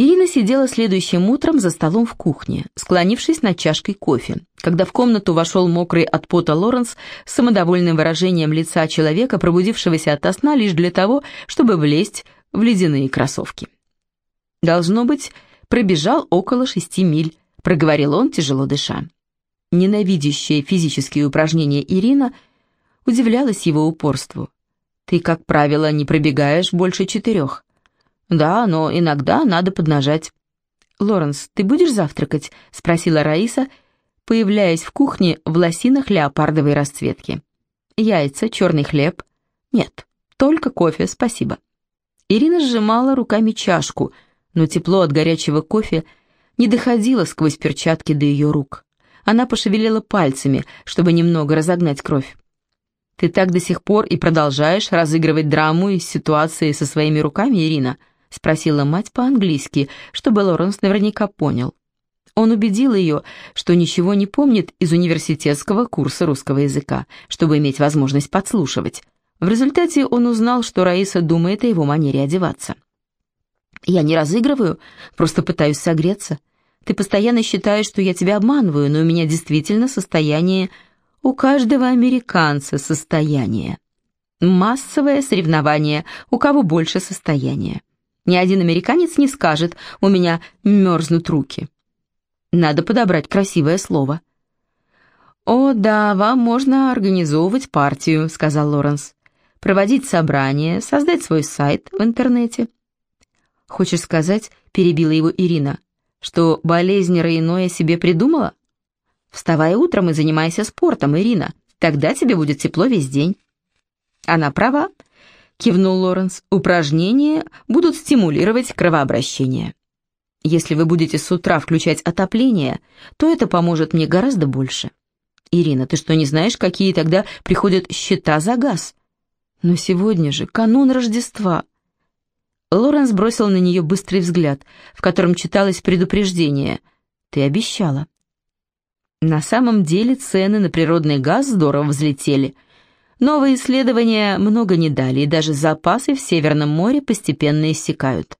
Ирина сидела следующим утром за столом в кухне, склонившись над чашкой кофе, когда в комнату вошел мокрый от пота Лоренс с самодовольным выражением лица человека, пробудившегося ото сна лишь для того, чтобы влезть в ледяные кроссовки. «Должно быть, пробежал около шести миль», — проговорил он, тяжело дыша. Ненавидящая физические упражнения Ирина удивлялась его упорству. «Ты, как правило, не пробегаешь больше четырех». «Да, но иногда надо поднажать». «Лоренс, ты будешь завтракать?» — спросила Раиса, появляясь в кухне в лосинах леопардовой расцветки. «Яйца, черный хлеб?» «Нет, только кофе, спасибо». Ирина сжимала руками чашку, но тепло от горячего кофе не доходило сквозь перчатки до ее рук. Она пошевелила пальцами, чтобы немного разогнать кровь. «Ты так до сих пор и продолжаешь разыгрывать драму из ситуации со своими руками, Ирина?» — спросила мать по-английски, чтобы Лоренс наверняка понял. Он убедил ее, что ничего не помнит из университетского курса русского языка, чтобы иметь возможность подслушивать. В результате он узнал, что Раиса думает о его манере одеваться. «Я не разыгрываю, просто пытаюсь согреться. Ты постоянно считаешь, что я тебя обманываю, но у меня действительно состояние... У каждого американца состояние. Массовое соревнование, у кого больше состояния. Ни один американец не скажет «у меня мерзнут руки». Надо подобрать красивое слово. «О, да, вам можно организовывать партию», — сказал Лоренс. «Проводить собрания, создать свой сайт в интернете». «Хочешь сказать, — перебила его Ирина, — что болезнь Рейноя себе придумала? Вставай утром и занимайся спортом, Ирина, тогда тебе будет тепло весь день». Она права кивнул Лоренс. Упражнения будут стимулировать кровообращение. Если вы будете с утра включать отопление, то это поможет мне гораздо больше. Ирина, ты что, не знаешь, какие тогда приходят счета за газ? Но сегодня же канун Рождества. Лоренс бросил на нее быстрый взгляд, в котором читалось предупреждение. Ты обещала. На самом деле цены на природный газ здорово взлетели – Новые исследования много не дали, и даже запасы в Северном море постепенно иссякают.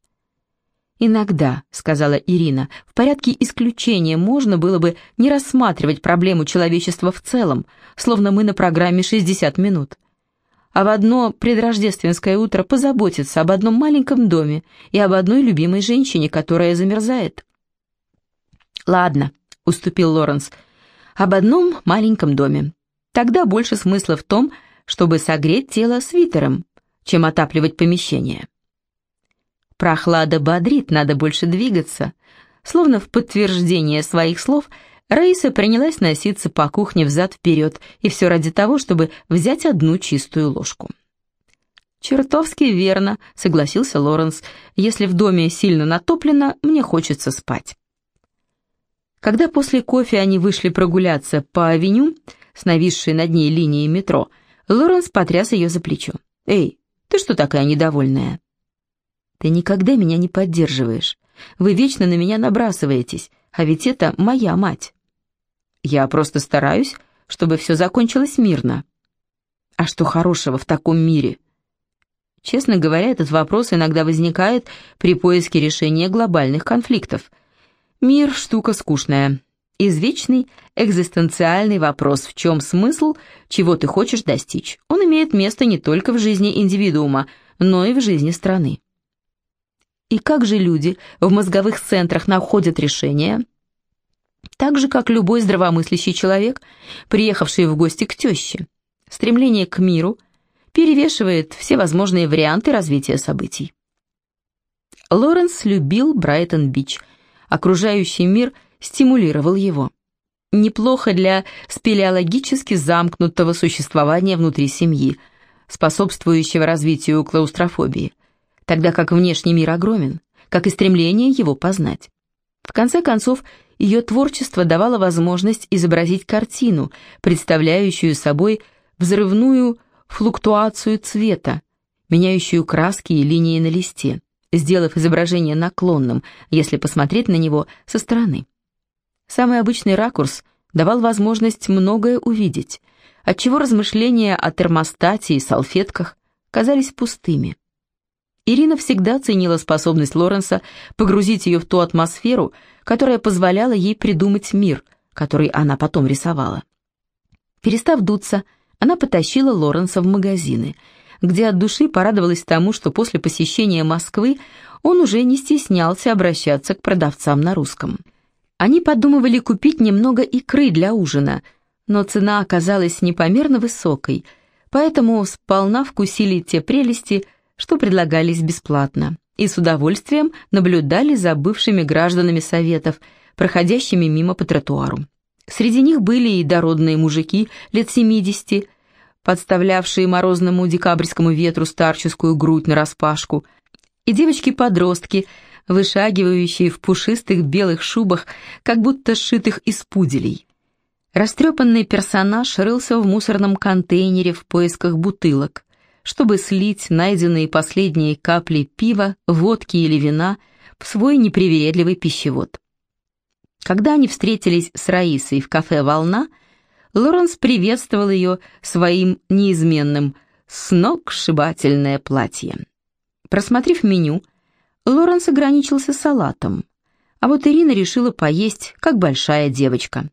«Иногда», — сказала Ирина, — «в порядке исключения можно было бы не рассматривать проблему человечества в целом, словно мы на программе «60 минут». А в одно предрождественское утро позаботиться об одном маленьком доме и об одной любимой женщине, которая замерзает. «Ладно», — уступил Лоренс, — «об одном маленьком доме. Тогда больше смысла в том, чтобы согреть тело свитером, чем отапливать помещение. Прохлада бодрит, надо больше двигаться. Словно в подтверждение своих слов, Раиса принялась носиться по кухне взад-вперед, и все ради того, чтобы взять одну чистую ложку. «Чертовски верно», — согласился Лоренс. «Если в доме сильно натоплено, мне хочется спать». Когда после кофе они вышли прогуляться по авеню с нависшей над ней линией метро, Лоренс потряс ее за плечо. «Эй, ты что такая недовольная?» «Ты никогда меня не поддерживаешь. Вы вечно на меня набрасываетесь, а ведь это моя мать». «Я просто стараюсь, чтобы все закончилось мирно». «А что хорошего в таком мире?» Честно говоря, этот вопрос иногда возникает при поиске решения глобальных конфликтов. Мир – штука скучная. Извечный экзистенциальный вопрос, в чем смысл, чего ты хочешь достичь. Он имеет место не только в жизни индивидуума, но и в жизни страны. И как же люди в мозговых центрах находят решения? Так же, как любой здравомыслящий человек, приехавший в гости к теще. Стремление к миру перевешивает все возможные варианты развития событий. Лоренс любил Брайтон-Бич. Окружающий мир – стимулировал его. Неплохо для спелеологически замкнутого существования внутри семьи, способствующего развитию клаустрофобии, тогда как внешний мир огромен, как и стремление его познать. В конце концов, ее творчество давало возможность изобразить картину, представляющую собой взрывную флуктуацию цвета, меняющую краски и линии на листе, сделав изображение наклонным, если посмотреть на него со стороны. Самый обычный ракурс давал возможность многое увидеть, отчего размышления о термостате и салфетках казались пустыми. Ирина всегда ценила способность Лоренса погрузить ее в ту атмосферу, которая позволяла ей придумать мир, который она потом рисовала. Перестав дуться, она потащила Лоренса в магазины, где от души порадовалась тому, что после посещения Москвы он уже не стеснялся обращаться к продавцам на русском. Они подумывали купить немного икры для ужина, но цена оказалась непомерно высокой, поэтому сполна вкусили те прелести, что предлагались бесплатно, и с удовольствием наблюдали за бывшими гражданами Советов, проходящими мимо по тротуару. Среди них были и дородные мужики лет 70, подставлявшие морозному декабрьскому ветру старческую грудь нараспашку, и девочки-подростки, вышагивающие в пушистых белых шубах, как будто сшитых из пуделей. Растрепанный персонаж рылся в мусорном контейнере в поисках бутылок, чтобы слить найденные последние капли пива, водки или вина в свой непривередливый пищевод. Когда они встретились с Раисой в кафе «Волна», Лоренс приветствовал ее своим неизменным «сногсшибательное платье». Просмотрев меню, Лоренс ограничился салатом, а вот Ирина решила поесть, как большая девочка.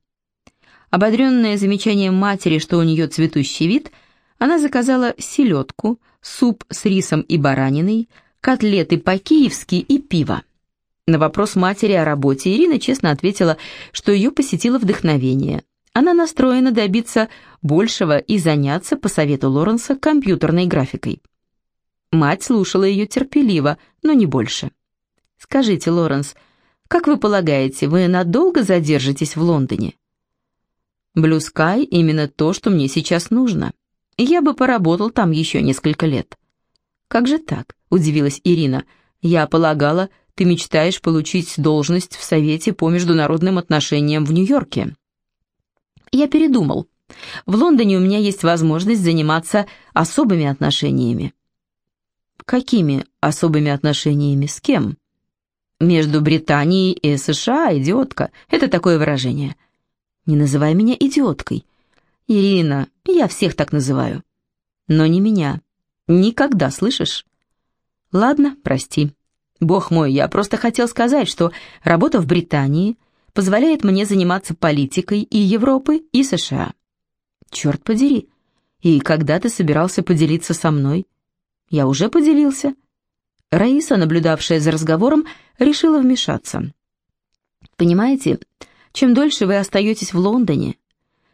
Ободренная замечанием матери, что у нее цветущий вид, она заказала селедку, суп с рисом и бараниной, котлеты по-киевски и пиво. На вопрос матери о работе Ирина честно ответила, что ее посетило вдохновение. Она настроена добиться большего и заняться, по совету Лоренса, компьютерной графикой. Мать слушала ее терпеливо, но не больше. «Скажите, Лоренс, как вы полагаете, вы надолго задержитесь в Лондоне?» «Блю Скай именно то, что мне сейчас нужно. Я бы поработал там еще несколько лет». «Как же так?» – удивилась Ирина. «Я полагала, ты мечтаешь получить должность в Совете по международным отношениям в Нью-Йорке. Я передумал. В Лондоне у меня есть возможность заниматься особыми отношениями. Какими особыми отношениями? С кем? Между Британией и США, идиотка. Это такое выражение. Не называй меня идиоткой. Ирина, я всех так называю. Но не меня. Никогда, слышишь? Ладно, прости. Бог мой, я просто хотел сказать, что работа в Британии позволяет мне заниматься политикой и Европы, и США. Черт подери. И когда ты собирался поделиться со мной? Я уже поделился. Раиса, наблюдавшая за разговором, решила вмешаться. Понимаете, чем дольше вы остаетесь в Лондоне,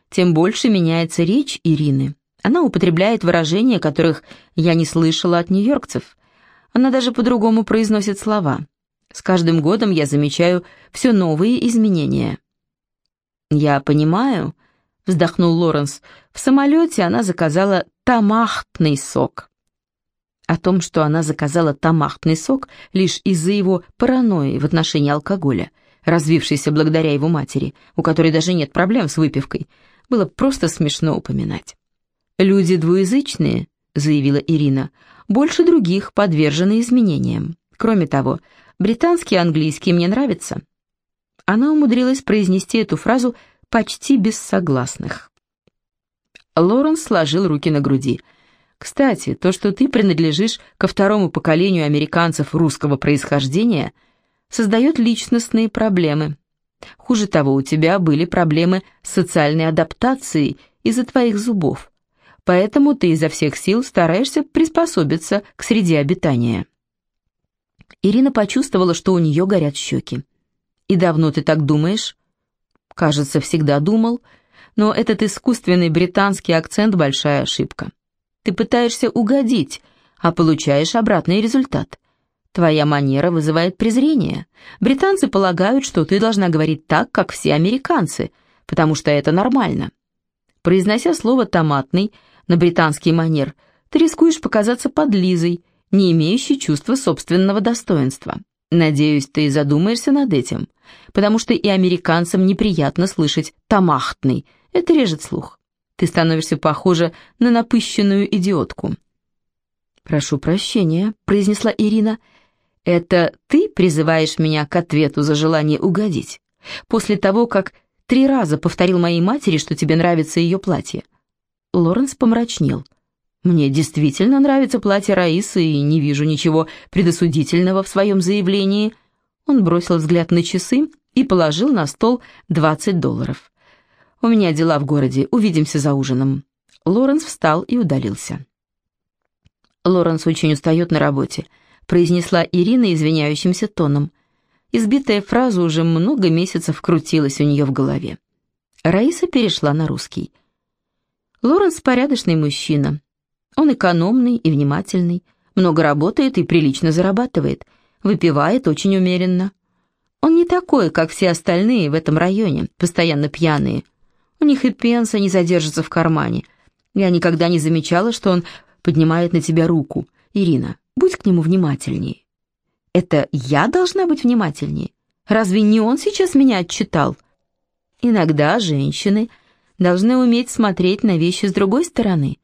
тем больше меняется речь Ирины. Она употребляет выражения, которых я не слышала от нью-йоркцев. Она даже по-другому произносит слова. С каждым годом я замечаю все новые изменения. «Я понимаю», — вздохнул Лоренс, — «в самолете она заказала томахтный сок». О том, что она заказала томахтный сок лишь из-за его паранойи в отношении алкоголя, развившейся благодаря его матери, у которой даже нет проблем с выпивкой, было просто смешно упоминать. «Люди двуязычные», — заявила Ирина, — больше других подвержены изменениям. Кроме того, британский английский мне нравится. Она умудрилась произнести эту фразу почти без согласных. Лоренс сложил руки на груди. «Кстати, то, что ты принадлежишь ко второму поколению американцев русского происхождения, создает личностные проблемы. Хуже того, у тебя были проблемы с социальной адаптацией из-за твоих зубов поэтому ты изо всех сил стараешься приспособиться к среде обитания». Ирина почувствовала, что у нее горят щеки. «И давно ты так думаешь?» «Кажется, всегда думал, но этот искусственный британский акцент – большая ошибка. Ты пытаешься угодить, а получаешь обратный результат. Твоя манера вызывает презрение. Британцы полагают, что ты должна говорить так, как все американцы, потому что это нормально». Произнося слово «томатный», на британский манер, ты рискуешь показаться подлизой, не имеющей чувства собственного достоинства. Надеюсь, ты задумаешься над этим, потому что и американцам неприятно слышать «тамахтный», это режет слух. Ты становишься похожа на напыщенную идиотку. «Прошу прощения», — произнесла Ирина. «Это ты призываешь меня к ответу за желание угодить? После того, как три раза повторил моей матери, что тебе нравится ее платье. Лоренс помрачнел. Мне действительно нравится платье Раисы, и не вижу ничего предосудительного в своем заявлении. Он бросил взгляд на часы и положил на стол 20 долларов. «У меня дела в городе, увидимся за ужином». Лоренс встал и удалился. «Лоренс очень устает на работе», — произнесла Ирина извиняющимся тоном. Избитая фраза уже много месяцев крутилась у нее в голове. Раиса перешла на русский. Лоренс порядочный мужчина. Он экономный и внимательный, много работает и прилично зарабатывает, выпивает очень умеренно. Он не такой, как все остальные в этом районе, постоянно пьяные. У них и пенса не задержится в кармане. Я никогда не замечала, что он поднимает на тебя руку. Ирина, будь к нему внимательнее. Это я должна быть внимательнее? Разве не он сейчас меня отчитал? Иногда женщины должны уметь смотреть на вещи с другой стороны.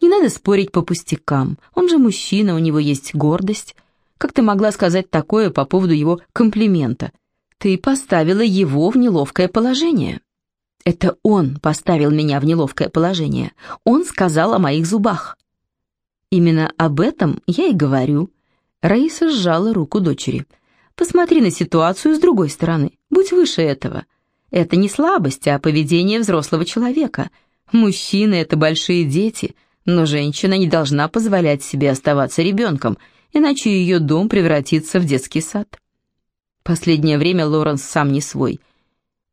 Не надо спорить по пустякам. Он же мужчина, у него есть гордость. Как ты могла сказать такое по поводу его комплимента? Ты поставила его в неловкое положение. Это он поставил меня в неловкое положение. Он сказал о моих зубах. Именно об этом я и говорю. Раиса сжала руку дочери. Посмотри на ситуацию с другой стороны. Будь выше этого. Это не слабость, а поведение взрослого человека. Мужчины — это большие дети, но женщина не должна позволять себе оставаться ребенком, иначе ее дом превратится в детский сад. Последнее время Лоренс сам не свой.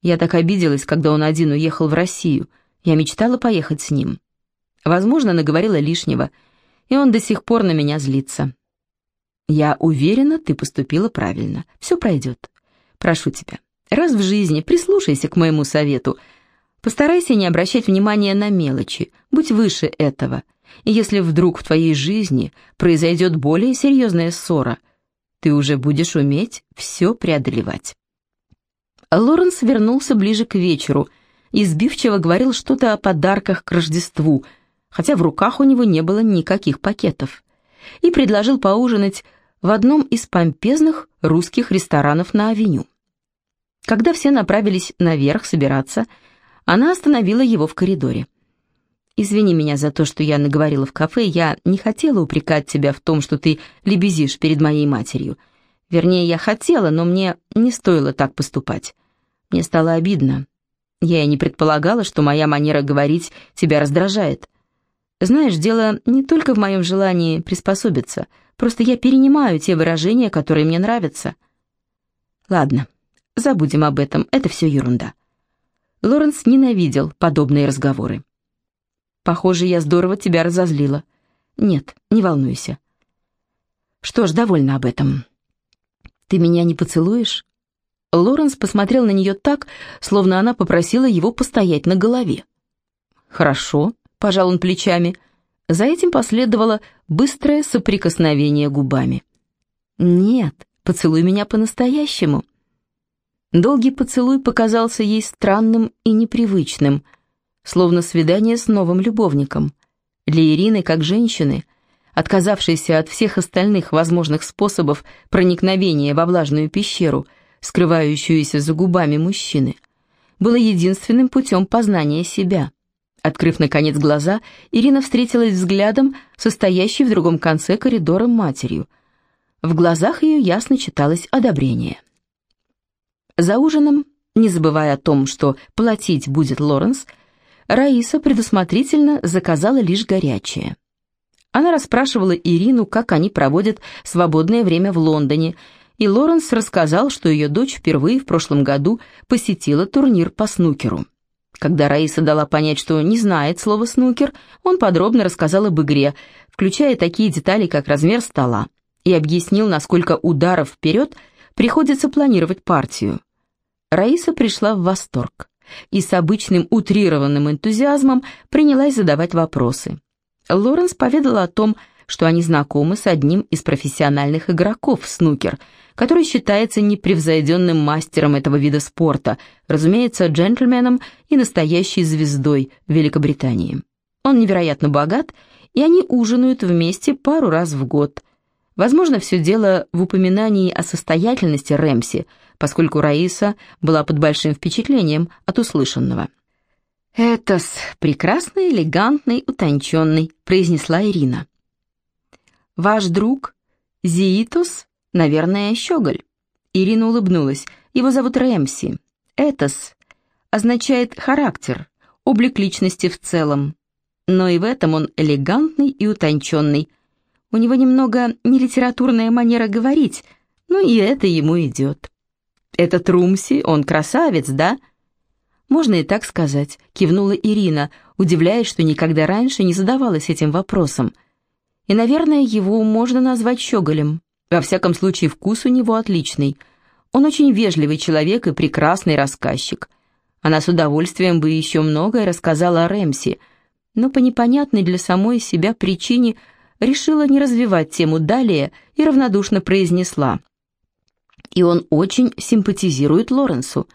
Я так обиделась, когда он один уехал в Россию. Я мечтала поехать с ним. Возможно, наговорила лишнего, и он до сих пор на меня злится. Я уверена, ты поступила правильно. Все пройдет. Прошу тебя, раз в жизни прислушайся к моему совету. Постарайся не обращать внимания на мелочи, будь выше этого. И если вдруг в твоей жизни произойдет более серьезная ссора, ты уже будешь уметь все преодолевать. Лоренс вернулся ближе к вечеру и сбивчиво говорил что-то о подарках к Рождеству, хотя в руках у него не было никаких пакетов, и предложил поужинать в одном из помпезных русских ресторанов на авеню. Когда все направились наверх собираться, она остановила его в коридоре. «Извини меня за то, что я наговорила в кафе, я не хотела упрекать тебя в том, что ты лебезишь перед моей матерью. Вернее, я хотела, но мне не стоило так поступать. Мне стало обидно. Я и не предполагала, что моя манера говорить тебя раздражает. Знаешь, дело не только в моем желании приспособиться — Просто я перенимаю те выражения, которые мне нравятся. Ладно, забудем об этом, это все ерунда. Лоренс ненавидел подобные разговоры. Похоже, я здорово тебя разозлила. Нет, не волнуйся. Что ж, довольна об этом. Ты меня не поцелуешь? Лоренс посмотрел на нее так, словно она попросила его постоять на голове. «Хорошо», — пожал он плечами, — за этим последовало быстрое соприкосновение губами. «Нет, поцелуй меня по-настоящему». Долгий поцелуй показался ей странным и непривычным, словно свидание с новым любовником. Для Ирины, как женщины, отказавшейся от всех остальных возможных способов проникновения во влажную пещеру, скрывающуюся за губами мужчины, было единственным путем познания себя. Открыв, наконец, глаза, Ирина встретилась взглядом состоящей в другом конце коридора матерью. В глазах ее ясно читалось одобрение. За ужином, не забывая о том, что платить будет Лоренс, Раиса предусмотрительно заказала лишь горячее. Она расспрашивала Ирину, как они проводят свободное время в Лондоне, и Лоренс рассказал, что ее дочь впервые в прошлом году посетила турнир по снукеру. Когда Раиса дала понять, что не знает слова «снукер», он подробно рассказал об игре, включая такие детали, как размер стола, и объяснил, насколько ударов вперед приходится планировать партию. Раиса пришла в восторг и с обычным утрированным энтузиазмом принялась задавать вопросы. Лоренс поведала о том, что они знакомы с одним из профессиональных игроков в снукер, который считается непревзойденным мастером этого вида спорта, разумеется, джентльменом и настоящей звездой Великобритании. Он невероятно богат, и они ужинают вместе пару раз в год. Возможно, все дело в упоминании о состоятельности Рэмси, поскольку Раиса была под большим впечатлением от услышанного. «Этос прекрасный, элегантный, утонченный», — произнесла Ирина. «Ваш друг Зиитос, наверное, щеголь». Ирина улыбнулась. «Его зовут Рэмси. Этос означает характер, облик личности в целом. Но и в этом он элегантный и утонченный. У него немного нелитературная манера говорить, но и это ему идет. Этот Румси, он красавец, да?» «Можно и так сказать», — кивнула Ирина, удивляясь, что никогда раньше не задавалась этим вопросом. «И, наверное, его можно назвать щеголем. Во всяком случае, вкус у него отличный. Он очень вежливый человек и прекрасный рассказчик. Она с удовольствием бы еще многое рассказала о Рэмси, но по непонятной для самой себя причине решила не развивать тему далее и равнодушно произнесла. И он очень симпатизирует Лоренсу.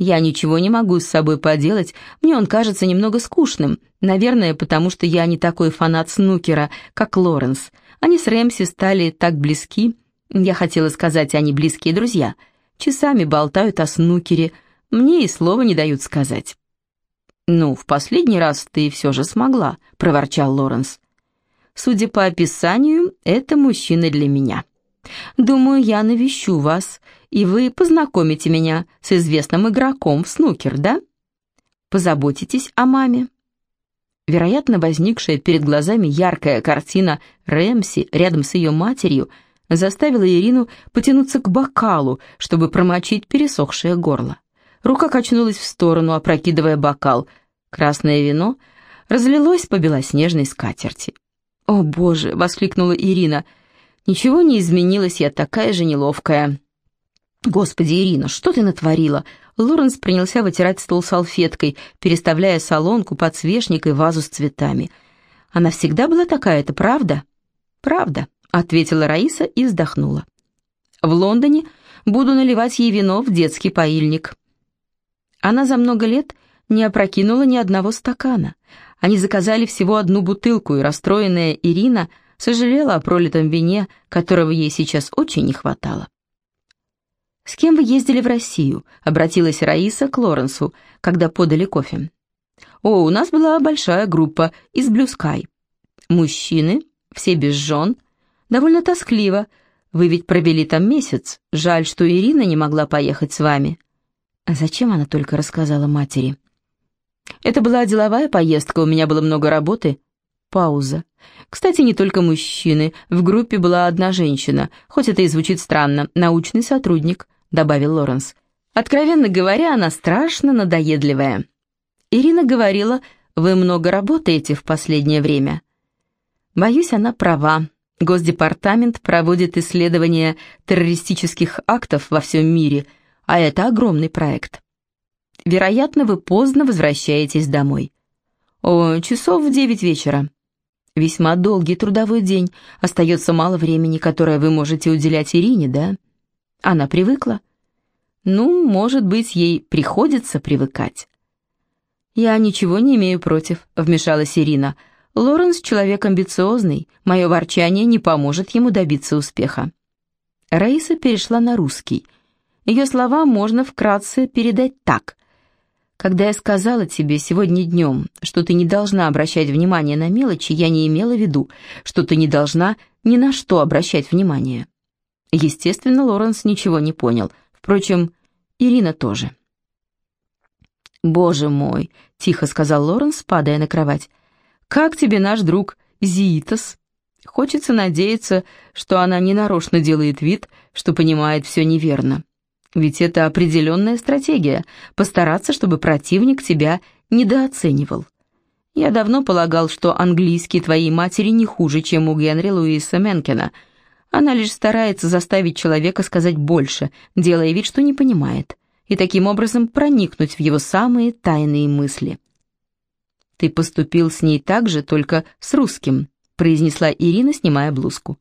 Я ничего не могу с собой поделать, мне он кажется немного скучным, наверное, потому что я не такой фанат снукера, как Лоренс. Они с Рэмси стали так близки, я хотела сказать, они близкие друзья. Часами болтают о снукере, мне и слова не дают сказать. «Ну, в последний раз ты все же смогла», — проворчал Лоренс. «Судя по описанию, это мужчина для меня». Думаю, я навещу вас, и вы познакомите меня с известным игроком в снукер, да? Позаботитесь о маме». Вероятно, возникшая перед глазами яркая картина Рэмси рядом с ее матерью заставила Ирину потянуться к бокалу, чтобы промочить пересохшее горло. Рука качнулась в сторону, опрокидывая бокал. Красное вино разлилось по белоснежной скатерти. «О, Боже!» — воскликнула Ирина — Ничего не изменилось, я такая же неловкая. Господи, Ирина, что ты натворила? Лоренс принялся вытирать стол салфеткой, переставляя солонку, подсвечник и вазу с цветами. Она всегда была такая, это правда? Правда, ответила Раиса и вздохнула. В Лондоне буду наливать ей вино в детский поильник. Она за много лет не опрокинула ни одного стакана. Они заказали всего одну бутылку, и расстроенная Ирина – сожалела о пролитом вине, которого ей сейчас очень не хватало. «С кем вы ездили в Россию?» — обратилась Раиса к Лоренсу, когда подали кофе. «О, у нас была большая группа из Блюскай. Мужчины, все без жен. Довольно тоскливо. Вы ведь провели там месяц. Жаль, что Ирина не могла поехать с вами». «А зачем она только рассказала матери?» «Это была деловая поездка, у меня было много работы». Пауза. Кстати, не только мужчины. В группе была одна женщина, хоть это и звучит странно, научный сотрудник, добавил Лоренс. Откровенно говоря, она страшно надоедливая. Ирина говорила, вы много работаете в последнее время. Боюсь, она права. Госдепартамент проводит исследования террористических актов во всем мире, а это огромный проект. Вероятно, вы поздно возвращаетесь домой. О, часов в девять вечера. Весьма долгий трудовой день, остается мало времени, которое вы можете уделять Ирине, да? Она привыкла. Ну, может быть, ей приходится привыкать. «Я ничего не имею против», — вмешалась Ирина. «Лоренс — человек амбициозный, мое ворчание не поможет ему добиться успеха». Раиса перешла на русский. Ее слова можно вкратце передать так. Когда я сказала тебе сегодня днем, что ты не должна обращать внимание на мелочи, я не имела в виду, что ты не должна ни на что обращать внимание. Естественно, Лоренс ничего не понял. Впрочем, Ирина тоже. «Боже мой!» — тихо сказал Лоренс, падая на кровать. «Как тебе наш друг Зиитас?» Хочется надеяться, что она не нарочно делает вид, что понимает все неверно. Ведь это определенная стратегия – постараться, чтобы противник тебя недооценивал. Я давно полагал, что английский твоей матери не хуже, чем у Генри Луиса Менкена. Она лишь старается заставить человека сказать больше, делая вид, что не понимает, и таким образом проникнуть в его самые тайные мысли. «Ты поступил с ней так же, только с русским», – произнесла Ирина, снимая блузку.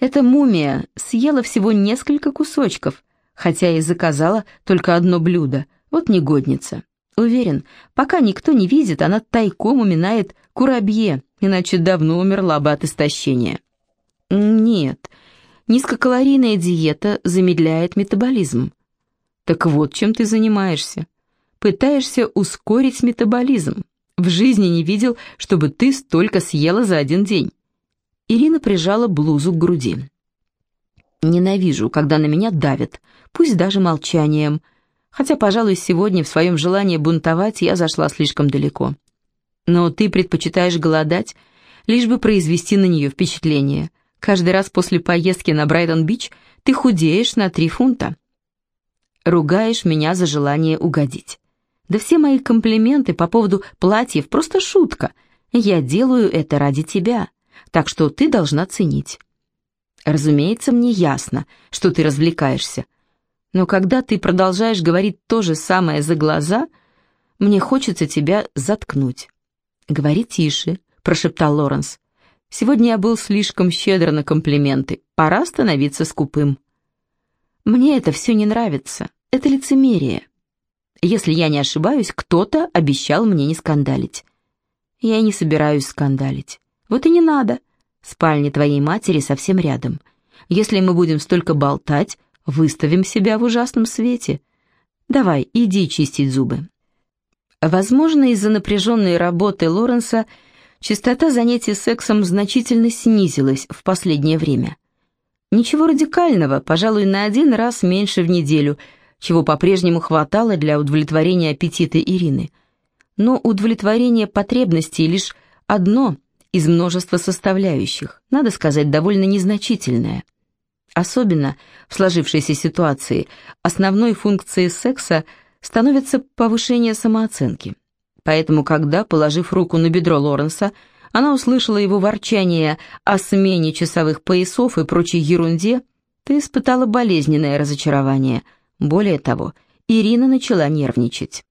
Эта мумия съела всего несколько кусочков, хотя и заказала только одно блюдо. Вот негодница. Уверен, пока никто не видит, она тайком уминает курабье, иначе давно умерла бы от истощения. Нет, низкокалорийная диета замедляет метаболизм. Так вот, чем ты занимаешься. Пытаешься ускорить метаболизм. В жизни не видел, чтобы ты столько съела за один день. Ирина прижала блузу к груди. Ненавижу, когда на меня давят, пусть даже молчанием. Хотя, пожалуй, сегодня в своем желании бунтовать я зашла слишком далеко. Но ты предпочитаешь голодать, лишь бы произвести на нее впечатление. Каждый раз после поездки на Брайтон-Бич ты худеешь на три фунта. Ругаешь меня за желание угодить. Да все мои комплименты по поводу платьев просто шутка. Я делаю это ради тебя, так что ты должна ценить. Разумеется, мне ясно, что ты развлекаешься. Но когда ты продолжаешь говорить то же самое за глаза, мне хочется тебя заткнуть. «Говори тише», — прошептал Лоренс. «Сегодня я был слишком щедр на комплименты. Пора становиться скупым». «Мне это все не нравится. Это лицемерие. Если я не ошибаюсь, кто-то обещал мне не скандалить. Я не собираюсь скандалить. Вот и не надо. Спальня твоей матери совсем рядом. Если мы будем столько болтать, выставим себя в ужасном свете. Давай, иди чистить зубы». Возможно, из-за напряженной работы Лоренса частота занятий сексом значительно снизилась в последнее время. Ничего радикального, пожалуй, на один раз меньше в неделю, чего по-прежнему хватало для удовлетворения аппетита Ирины. Но удовлетворение потребностей лишь одно из множества составляющих, надо сказать, довольно незначительное. Особенно в сложившейся ситуации основной функцией секса – становится повышение самооценки. Поэтому, когда, положив руку на бедро Лоренса, она услышала его ворчание о смене часовых поясов и прочей ерунде, то испытала болезненное разочарование. Более того, Ирина начала нервничать.